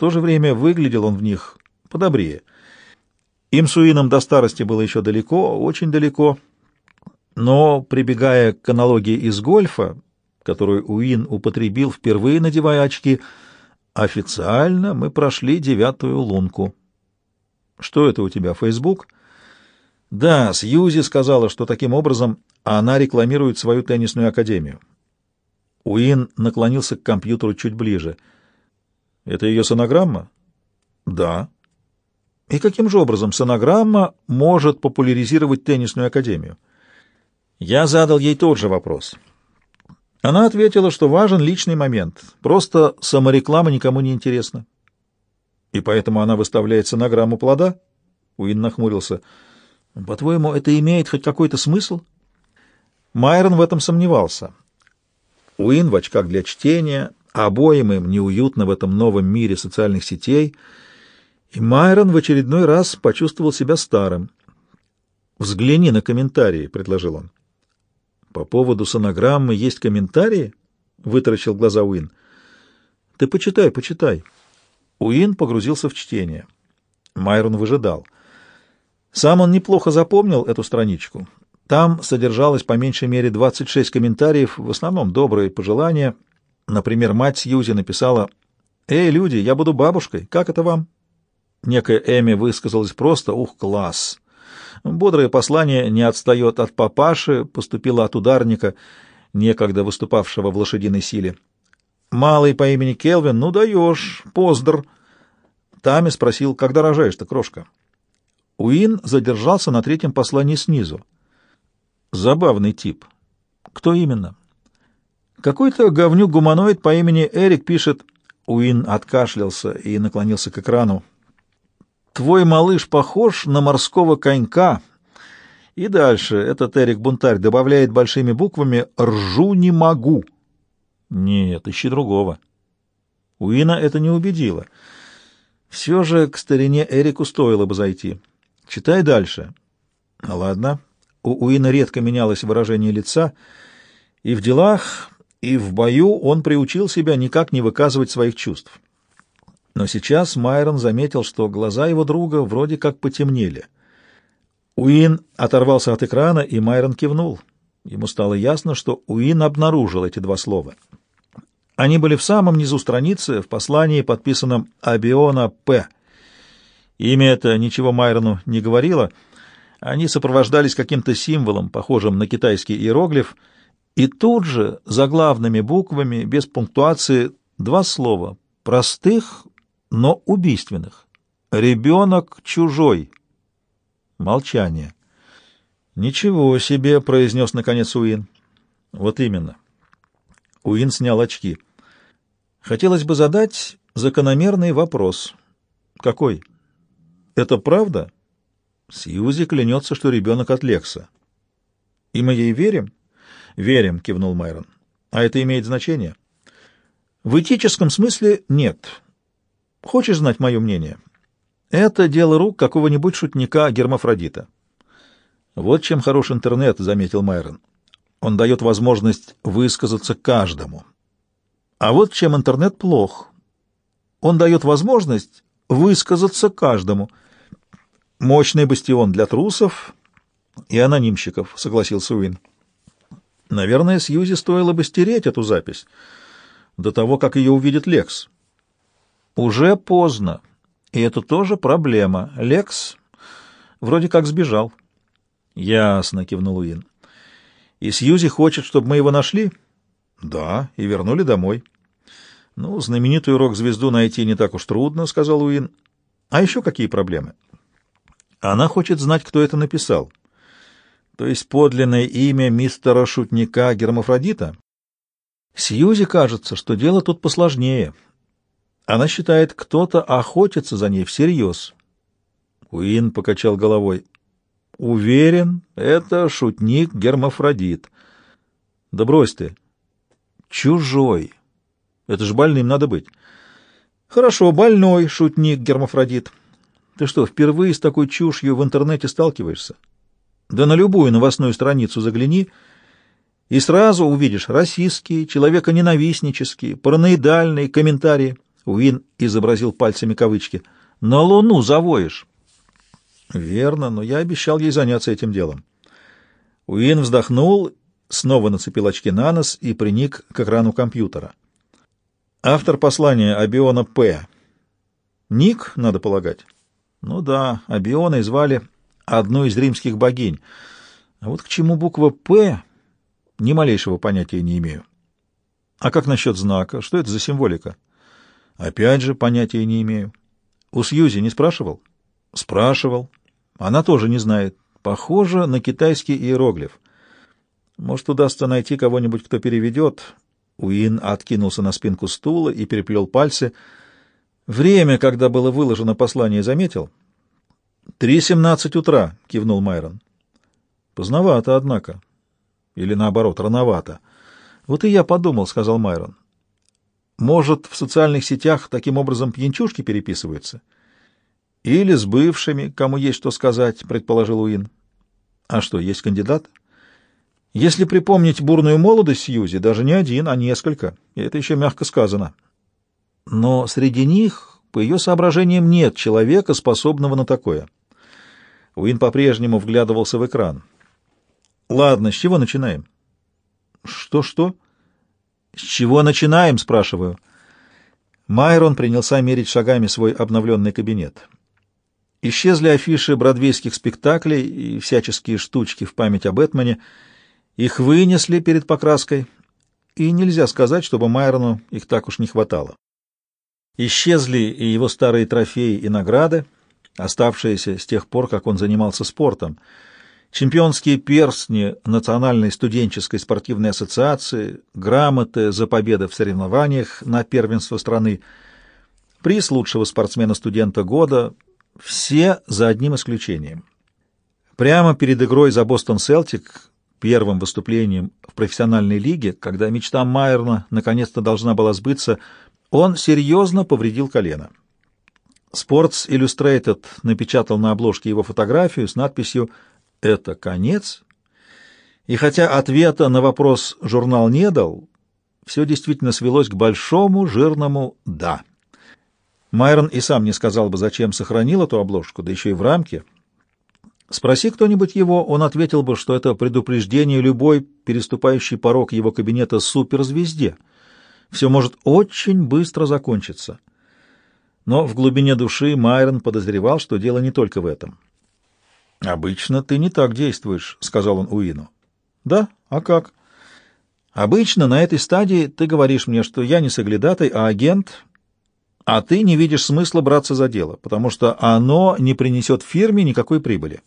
то же время выглядел он в них подобрее. Им с Уином до старости было еще далеко, очень далеко, но, прибегая к аналогии из гольфа, которую Уин употребил, впервые надевая очки, официально мы прошли девятую лунку. Что это у тебя, Фейсбук? Да, Сьюзи сказала, что таким образом она рекламирует свою теннисную академию. Уин наклонился к компьютеру чуть ближе. Это ее сонограмма? Да. И каким же образом сонограмма может популяризировать теннисную академию? Я задал ей тот же вопрос. Она ответила, что важен личный момент. Просто самореклама никому не интересна. И поэтому она выставляет сонограмму плода? Уин нахмурился. По-твоему, это имеет хоть какой-то смысл? Майрон в этом сомневался. Уин в очках для чтения, обоим им неуютно в этом новом мире социальных сетей, и Майрон в очередной раз почувствовал себя старым. «Взгляни на комментарии», — предложил он. «По поводу сонограммы есть комментарии?» — вытаращил глаза Уин. «Ты почитай, почитай». Уин погрузился в чтение. Майрон выжидал. Сам он неплохо запомнил эту страничку. Там содержалось по меньшей мере 26 комментариев, в основном добрые пожелания. Например, мать Сьюзи написала «Эй, люди, я буду бабушкой, как это вам?» Некая Эми высказалась просто «Ух, класс!» Бодрое послание не отстает от папаши, поступило от ударника, некогда выступавшего в лошадиной силе. Малый по имени Келвин, ну даешь, поздр. Тами спросил, когда рожаешь-то, крошка? Уин задержался на третьем послании снизу. Забавный тип. Кто именно? Какой-то говнюк-гуманоид по имени Эрик пишет... Уин откашлялся и наклонился к экрану. Твой малыш похож на морского конька. И дальше этот Эрик-бунтарь добавляет большими буквами «Ржу не могу». Нет, ищи другого. Уина это не убедило. Все же к старине Эрику стоило бы зайти. Читай дальше. Ладно. У Уина редко менялось выражение лица, и в делах, и в бою он приучил себя никак не выказывать своих чувств. Но сейчас Майрон заметил, что глаза его друга вроде как потемнели. Уин оторвался от экрана, и Майрон кивнул. Ему стало ясно, что Уин обнаружил эти два слова. Они были в самом низу страницы, в послании, подписанном Абиона П. Имя это ничего Майрону не говорило. Они сопровождались каким-то символом, похожим на китайский иероглиф, и тут же, заглавными буквами, без пунктуации, два слова, простых, но убийственных. «Ребенок чужой». Молчание. «Ничего себе», — произнес наконец Уин. «Вот именно». Уин снял очки. «Хотелось бы задать закономерный вопрос». «Какой?» «Это правда?» Сьюзи клянется, что ребенок от Лекса. «И мы ей верим?» «Верим», — кивнул Майрон. «А это имеет значение?» «В этическом смысле нет. Хочешь знать мое мнение? Это дело рук какого-нибудь шутника-гермафродита. Вот чем хорош интернет, — заметил Майрон. Он дает возможность высказаться каждому. А вот чем интернет плох. Он дает возможность высказаться каждому. Мощный бастион для трусов и анонимщиков, — согласился Уин. Наверное, Сьюзи стоило бы стереть эту запись до того, как ее увидит Лекс. Уже поздно. И это тоже проблема. Лекс вроде как сбежал. Ясно, кивнул Уин. И Сьюзи хочет, чтобы мы его нашли? Да, и вернули домой. Ну, знаменитую рок-звезду найти не так уж трудно, сказал Уин. А еще какие проблемы? Она хочет знать, кто это написал. То есть подлинное имя мистера шутника Гермафродита? Сьюзи кажется, что дело тут посложнее. Она считает, кто-то охотится за ней всерьез. Уин покачал головой. Уверен, это шутник-гермафродит. Да брось ты. Чужой. Это же больным надо быть. Хорошо, больной шутник-гермафродит. Ты что, впервые с такой чушью в интернете сталкиваешься? Да на любую новостную страницу загляни, и сразу увидишь расистские, человеконенавистнические, параноидальные комментарии — Уин изобразил пальцами кавычки. «На луну завоешь». «Верно, но я обещал ей заняться этим делом». Уин вздохнул, снова нацепил очки на нос и приник к экрану компьютера. Автор послания Абиона П. Ник, надо полагать. Ну да, Абионой звали одну из римских богинь. А вот к чему буква «П» ни малейшего понятия не имею. А как насчет знака? Что это за символика? Опять же, понятия не имею. У Сьюзи не спрашивал? Спрашивал. Она тоже не знает. Похоже на китайский иероглиф. Может, удастся найти кого-нибудь, кто переведет. Уин откинулся на спинку стула и переплел пальцы. Время, когда было выложено послание, заметил? «Три семнадцать утра», — кивнул Майрон. «Поздновато, однако. Или, наоборот, рановато. Вот и я подумал», — сказал Майрон. Может, в социальных сетях таким образом пьянчушки переписываются? Или с бывшими, кому есть что сказать, предположил Уин. А что, есть кандидат? Если припомнить бурную молодость Сьюзи, даже не один, а несколько, это еще мягко сказано. Но среди них, по ее соображениям, нет человека, способного на такое. Уин по-прежнему вглядывался в экран. Ладно, с чего начинаем? Что-что? «С чего начинаем?» — спрашиваю. Майрон принялся мерить шагами свой обновленный кабинет. Исчезли афиши бродвейских спектаклей и всяческие штучки в память об Бэтмене. Их вынесли перед покраской, и нельзя сказать, чтобы Майрону их так уж не хватало. Исчезли и его старые трофеи и награды, оставшиеся с тех пор, как он занимался спортом — чемпионские перстни Национальной студенческой спортивной ассоциации, грамоты за победы в соревнованиях на первенство страны, приз лучшего спортсмена-студента года, все за одним исключением. Прямо перед игрой за Бостон Селтик, первым выступлением в профессиональной лиге, когда мечта Майерна наконец-то должна была сбыться, он серьезно повредил колено. Sports Illustrated напечатал на обложке его фотографию с надписью это конец? И хотя ответа на вопрос журнал не дал, все действительно свелось к большому жирному «да». Майрон и сам не сказал бы, зачем сохранил эту обложку, да еще и в рамке. Спроси кто-нибудь его, он ответил бы, что это предупреждение любой переступающий порог его кабинета суперзвезде. Все может очень быстро закончиться. Но в глубине души Майрон подозревал, что дело не только в этом. «Обычно ты не так действуешь», — сказал он Уину. «Да? А как?» «Обычно на этой стадии ты говоришь мне, что я не соглядатай, а агент, а ты не видишь смысла браться за дело, потому что оно не принесет фирме никакой прибыли».